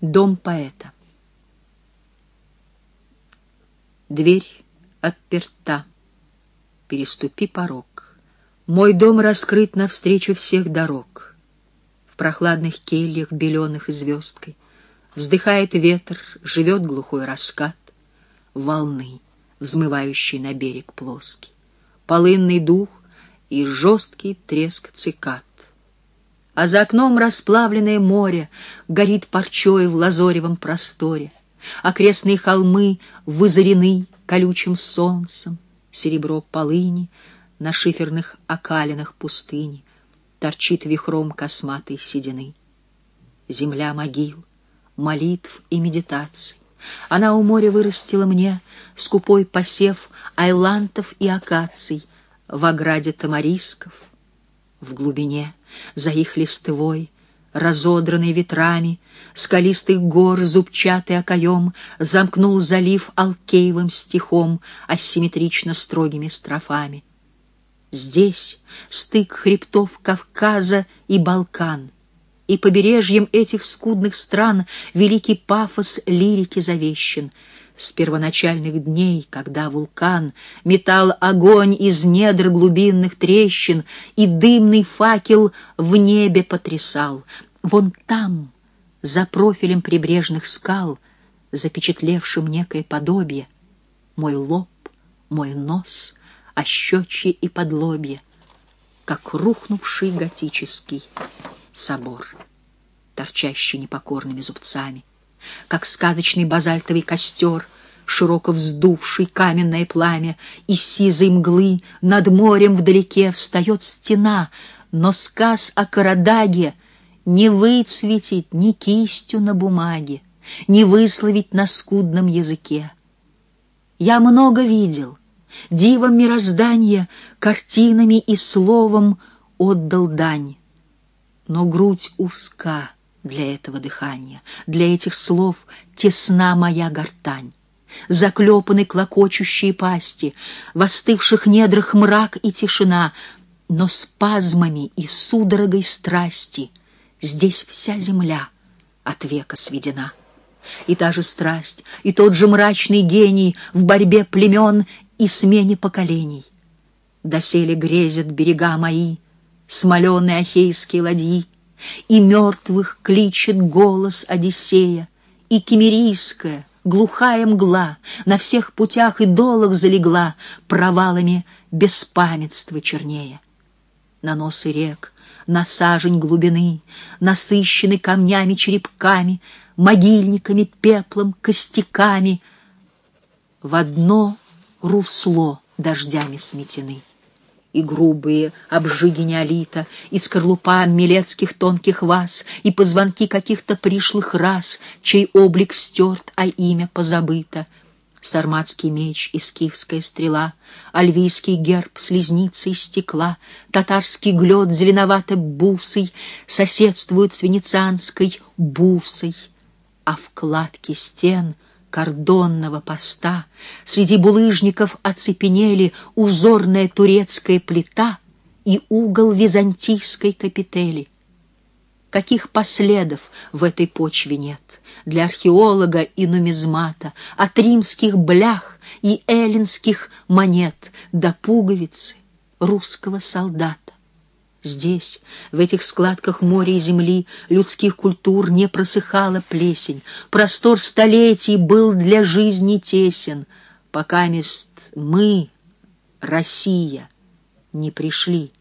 Дом поэта. Дверь отперта, переступи порог. Мой дом раскрыт навстречу всех дорог. В прохладных кельях, беленых и звездкой, Вздыхает ветер, живет глухой раскат, Волны, взмывающие на берег плоский, Полынный дух и жесткий треск цикад а за окном расплавленное море горит парчой в лазоревом просторе. Окрестные холмы вызорены колючим солнцем, серебро полыни на шиферных окалинах пустыни торчит вихром косматой седины. Земля могил, молитв и медитаций. Она у моря вырастила мне скупой посев айлантов и акаций в ограде тамарисков, в глубине — за их листвой, разодранный ветрами, скалистых гор зубчатый окоем замкнул залив алкеевым стихом, асимметрично строгими строфами. Здесь стык хребтов Кавказа и Балкан, и побережьем этих скудных стран великий пафос лирики завещен — с первоначальных дней, когда вулкан метал огонь из недр глубинных трещин и дымный факел в небе потрясал. Вон там, за профилем прибрежных скал, запечатлевшим некое подобие, мой лоб, мой нос, ощечье и подлобье, как рухнувший готический собор, торчащий непокорными зубцами как сказочный базальтовый костер, широко вздувший каменное пламя, из сизой мглы над морем вдалеке встает стена, но сказ о Карадаге не выцветить ни кистью на бумаге, не высловить на скудном языке. Я много видел, дивом мироздания, картинами и словом отдал дань, но грудь узка — для этого дыхания, для этих слов тесна моя гортань. Заклепаны клокочущие пасти, в остывших недрах мрак и тишина, но спазмами и судорогой страсти здесь вся земля от века сведена. И та же страсть, и тот же мрачный гений в борьбе племен и смене поколений. Доселе грезят берега мои, смоленые ахейские ладьи, и мертвых кличет голос Одиссея, И кемерийская, глухая мгла На всех путях и долах залегла Провалами беспамятства чернее. На носы рек, на сажень глубины, Насыщены камнями, черепками, Могильниками, пеплом, костяками, В одно русло дождями сметены и грубые обжиги неолита, и скорлупа милецких тонких ваз, и позвонки каких-то пришлых рас, чей облик стерт, а имя позабыто. Сарматский меч и скифская стрела, Альвийский герб слезницы из стекла, Татарский глед зеленовато-бусый Соседствуют с венецианской бусой, А вкладки стен — кордонного поста среди булыжников оцепенели узорная турецкая плита и угол византийской капители. Каких последов в этой почве нет для археолога и нумизмата, от римских блях и эллинских монет до пуговицы русского солдата? Здесь, в этих складках моря и земли, людских культур не просыхала плесень, простор столетий был для жизни тесен, пока мест мы, Россия, не пришли.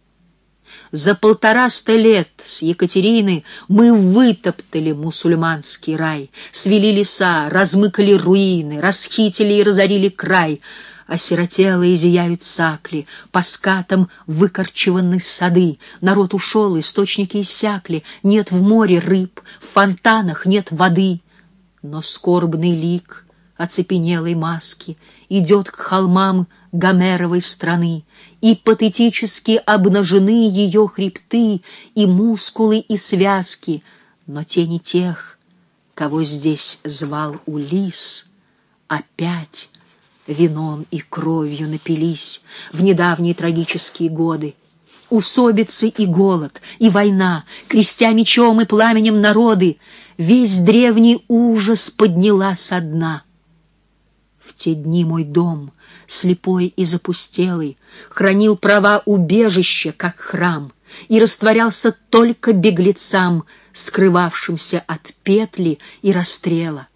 За полтораста лет с Екатерины мы вытоптали мусульманский рай, свели леса, размыкали руины, расхитили и разорили край — осиротелые зияют сакли, по скатам выкорчеваны сады. Народ ушел, источники иссякли, нет в море рыб, в фонтанах нет воды. Но скорбный лик оцепенелой маски идет к холмам Гомеровой страны, и патетически обнажены ее хребты и мускулы и связки, но тени тех, кого здесь звал Улис, опять вином и кровью напились в недавние трагические годы. усобицы и голод, и война, крестя мечом и пламенем народы, весь древний ужас подняла со дна. В те дни мой дом, слепой и запустелый, хранил права убежища, как храм, и растворялся только беглецам, скрывавшимся от петли и расстрела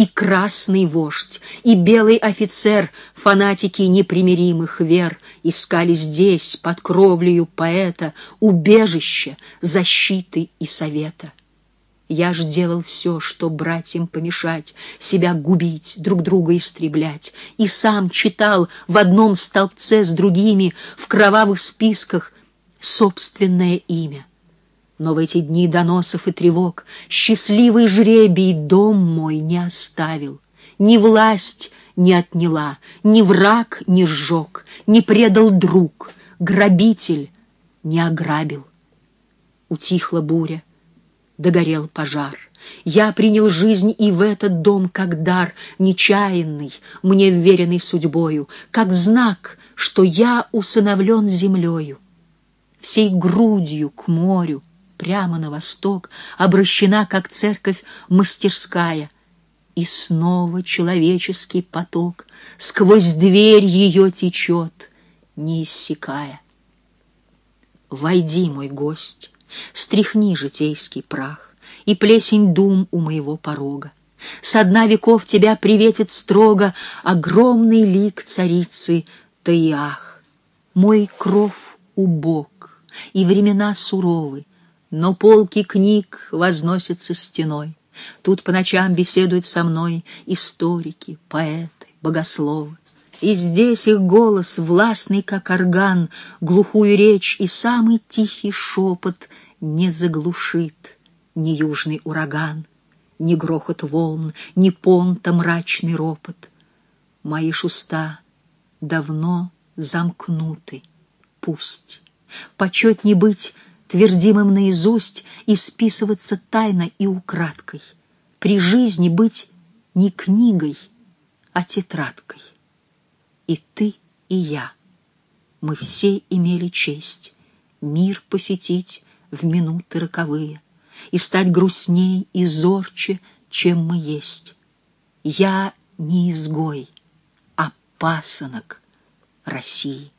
и красный вождь, и белый офицер, фанатики непримиримых вер, искали здесь, под кровлею поэта, убежище, защиты и совета. Я ж делал все, что братьям помешать, себя губить, друг друга истреблять, и сам читал в одном столбце с другими в кровавых списках собственное имя. Но в эти дни доносов и тревог Счастливый жребий дом мой не оставил. Ни власть не отняла, ни враг не сжег, Не предал друг, грабитель не ограбил. Утихла буря, догорел пожар. Я принял жизнь и в этот дом как дар, Нечаянный, мне вверенный судьбою, Как знак, что я усыновлен землею. Всей грудью к морю, прямо на восток, обращена, как церковь, мастерская. И снова человеческий поток сквозь дверь ее течет, не иссякая. Войди, мой гость, стряхни житейский прах и плесень дум у моего порога. Со дна веков тебя приветит строго огромный лик царицы Таиах. Мой кров убог, и времена суровы, но полки книг возносятся стеной. Тут по ночам беседуют со мной историки, поэты, богословы. И здесь их голос, властный, как орган, глухую речь и самый тихий шепот не заглушит ни южный ураган, ни грохот волн, ни понта мрачный ропот. Мои шуста давно замкнуты, пусть. Почет не быть твердимым наизусть и списываться тайно и украдкой, при жизни быть не книгой, а тетрадкой. И ты, и я, мы все имели честь мир посетить в минуты роковые и стать грустней и зорче, чем мы есть. Я не изгой, а пасынок России.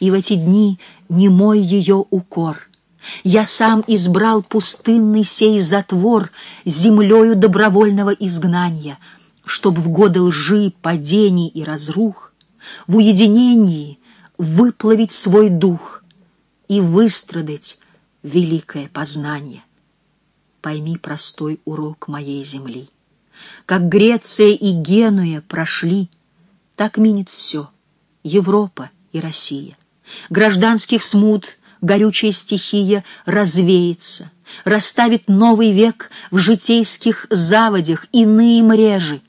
И в эти дни не мой ее укор — я сам избрал пустынный сей затвор землею добровольного изгнания, чтоб в годы лжи, падений и разрух в уединении выплавить свой дух и выстрадать великое познание. Пойми простой урок моей земли. Как Греция и Генуя прошли, так минет все — Европа и Россия. Гражданских смут горючая стихия развеется, расставит новый век в житейских заводях иные мрежи.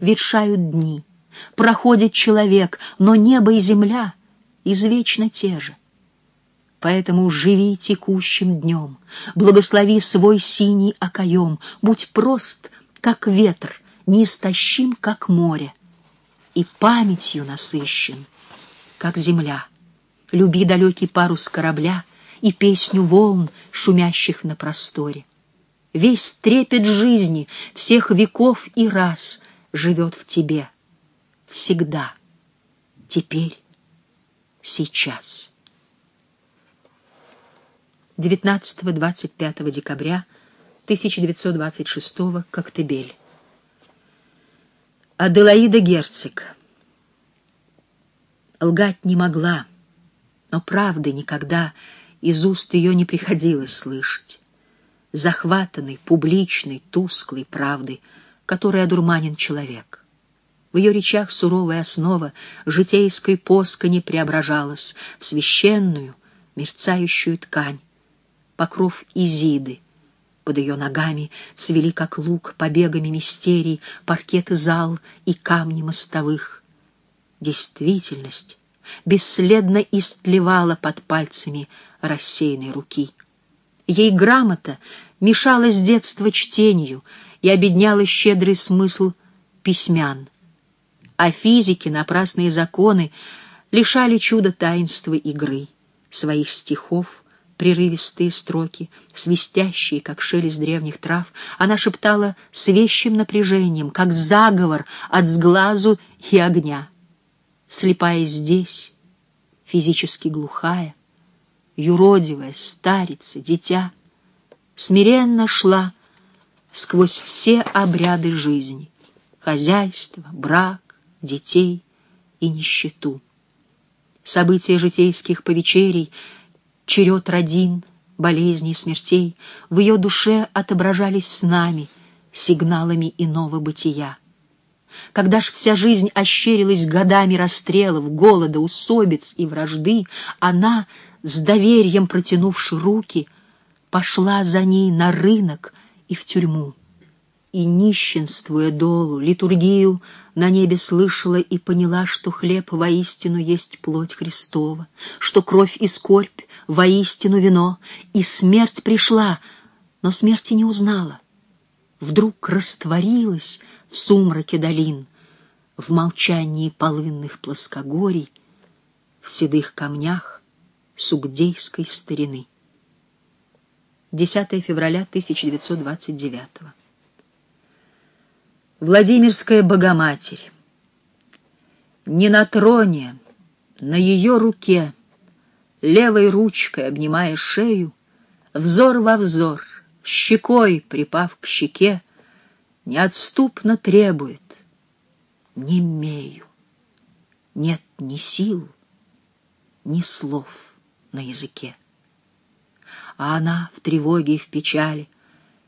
Ветшают дни, проходит человек, но небо и земля извечно те же. Поэтому живи текущим днем, благослови свой синий окоем, будь прост, как ветр, неистощим, как море, и памятью насыщен, как земля люби далекий парус корабля и песню волн, шумящих на просторе. Весь трепет жизни всех веков и раз живет в тебе. Всегда. Теперь. Сейчас. 19-25 декабря 1926 Коктебель. Аделаида Герцог. Лгать не могла но правды никогда из уст ее не приходилось слышать. Захватанной, публичной, тусклой правды, которой одурманен человек. В ее речах суровая основа житейской поскани преображалась в священную, мерцающую ткань, покров Изиды. Под ее ногами цвели, как лук, побегами мистерий, паркеты зал и камни мостовых. Действительность бесследно истлевала под пальцами рассеянной руки. Ей грамота мешала с детства чтению и обедняла щедрый смысл письмян. А физики напрасные законы лишали чуда таинства игры. своих стихов, прерывистые строки, свистящие, как шелест древних трав, она шептала с вещим напряжением, как заговор от сглазу и огня. Слепая здесь, физически глухая, юродивая, старица, дитя, смиренно шла сквозь все обряды жизни, хозяйство, брак, детей и нищету. События житейских повечерий — черед родин, болезней, смертей, в ее душе отображались с нами, сигналами иного бытия. Когда ж вся жизнь ощерилась годами расстрелов, голода, усобиц и вражды, она, с доверием протянувши руки, пошла за ней на рынок и в тюрьму. И, нищенствуя долу, литургию на небе слышала и поняла, что хлеб воистину есть плоть Христова, что кровь и скорбь воистину вино, и смерть пришла, но смерти не узнала. Вдруг растворилась в сумраке долин, в молчании полынных плоскогорий, в седых камнях сугдейской старины. 10 февраля 1929 Владимирская Богоматерь. Не на троне, на ее руке — левой ручкой обнимая шею, взор во взор, щекой припав к щеке, неотступно требует «Не имею». Нет ни сил, ни слов на языке. А она в тревоге и в печали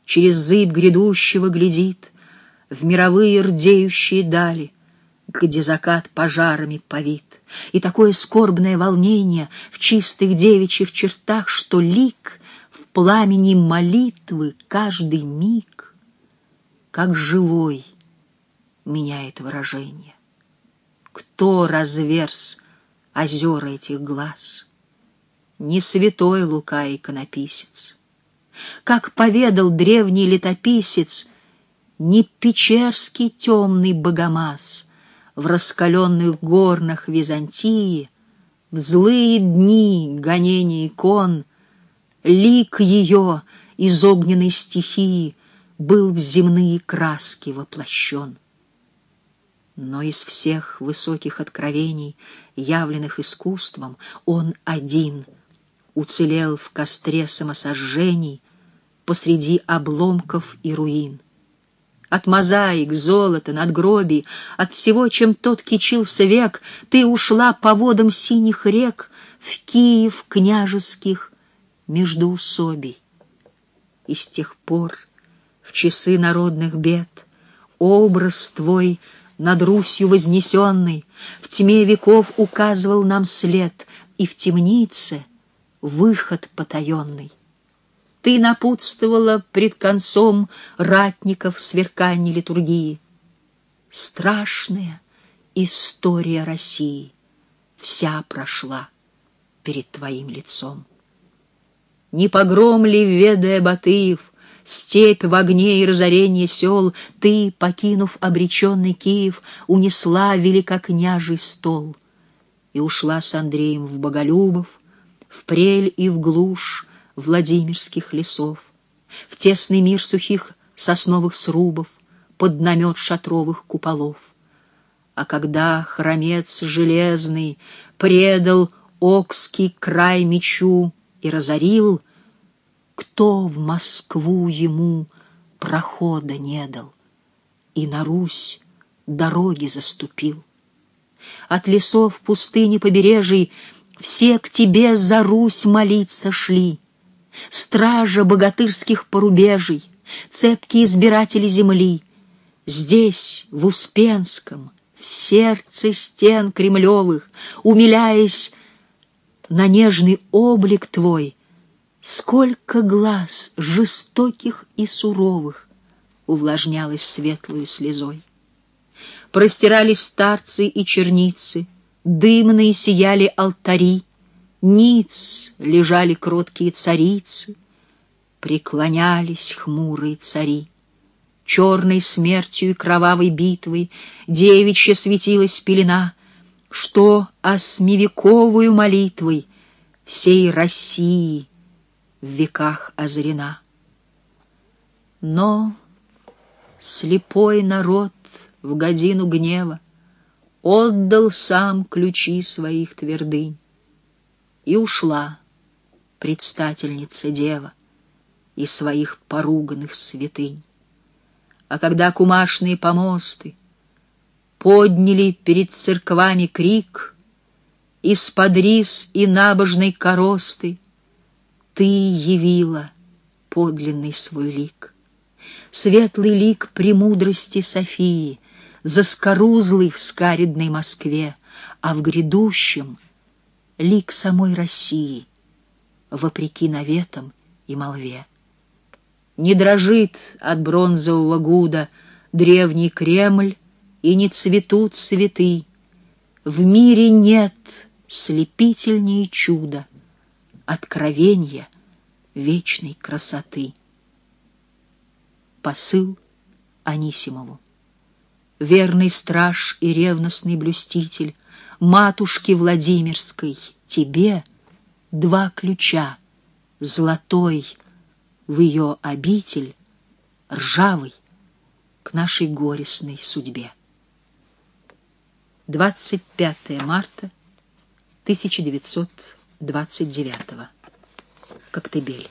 через зыбь грядущего глядит в мировые рдеющие дали, где закат пожарами повит, и такое скорбное волнение в чистых девичьих чертах, что лик в пламени молитвы каждый миг, как живой, меняет выражение. Кто разверз озера этих глаз? Не святой Лука иконописец. Как поведал древний летописец, не печерский темный богомаз — в раскаленных горнах Византии, в злые дни гонения икон, лик ее из огненной стихии был в земные краски воплощен. Но из всех высоких откровений, явленных искусством, он один уцелел в костре самосожжений посреди обломков и руин от мозаик, золота, надгробий, от всего, чем тот кичился век, ты ушла по водам синих рек в Киев княжеских междоусобий. И с тех пор, в часы народных бед, образ твой над Русью вознесенный в тьме веков указывал нам след, и в темнице выход потаенный. Ты напутствовала пред концом ратников сверканье литургии. Страшная история России вся прошла перед твоим лицом. Не погром ли, ведая Батыев, Степь в огне и разорение сел, Ты, покинув обреченный Киев, Унесла великокняжий стол И ушла с Андреем в Боголюбов, В прель и в глушь, Владимирских лесов, В тесный мир сухих сосновых срубов, Под намет шатровых куполов. А когда хромец железный Предал Окский край мечу И разорил, Кто в Москву ему прохода не дал И на Русь дороги заступил? От лесов пустыни побережий Все к тебе за Русь молиться шли — стража богатырских порубежей, цепкие избиратели земли. Здесь, в Успенском, в сердце стен кремлевых, умиляясь на нежный облик твой, сколько глаз жестоких и суровых увлажнялось светлую слезой. Простирались старцы и черницы, дымные сияли алтари, Ниц лежали кроткие царицы, Преклонялись хмурые цари. Черной смертью и кровавой битвой Девичья светилась пелена, Что осмевековую молитвой всей России в веках озрена. Но слепой народ в годину гнева Отдал сам ключи своих твердынь. И ушла предстательница дева Из своих поруганных святынь. А когда кумашные помосты Подняли перед церквами крик, Из-под рис и набожной коросты Ты явила подлинный свой лик. Светлый лик премудрости Софии — заскорузлый в скаридной Москве, а в грядущем — лик самой России, вопреки наветам и молве. Не дрожит от бронзового гуда древний Кремль, и не цветут цветы. В мире нет слепительнее чуда, откровения вечной красоты. Посыл Анисимову верный страж и ревностный блюститель, матушки Владимирской, тебе два ключа, золотой в ее обитель, ржавый к нашей горестной судьбе. 25 марта 1929 Коктебель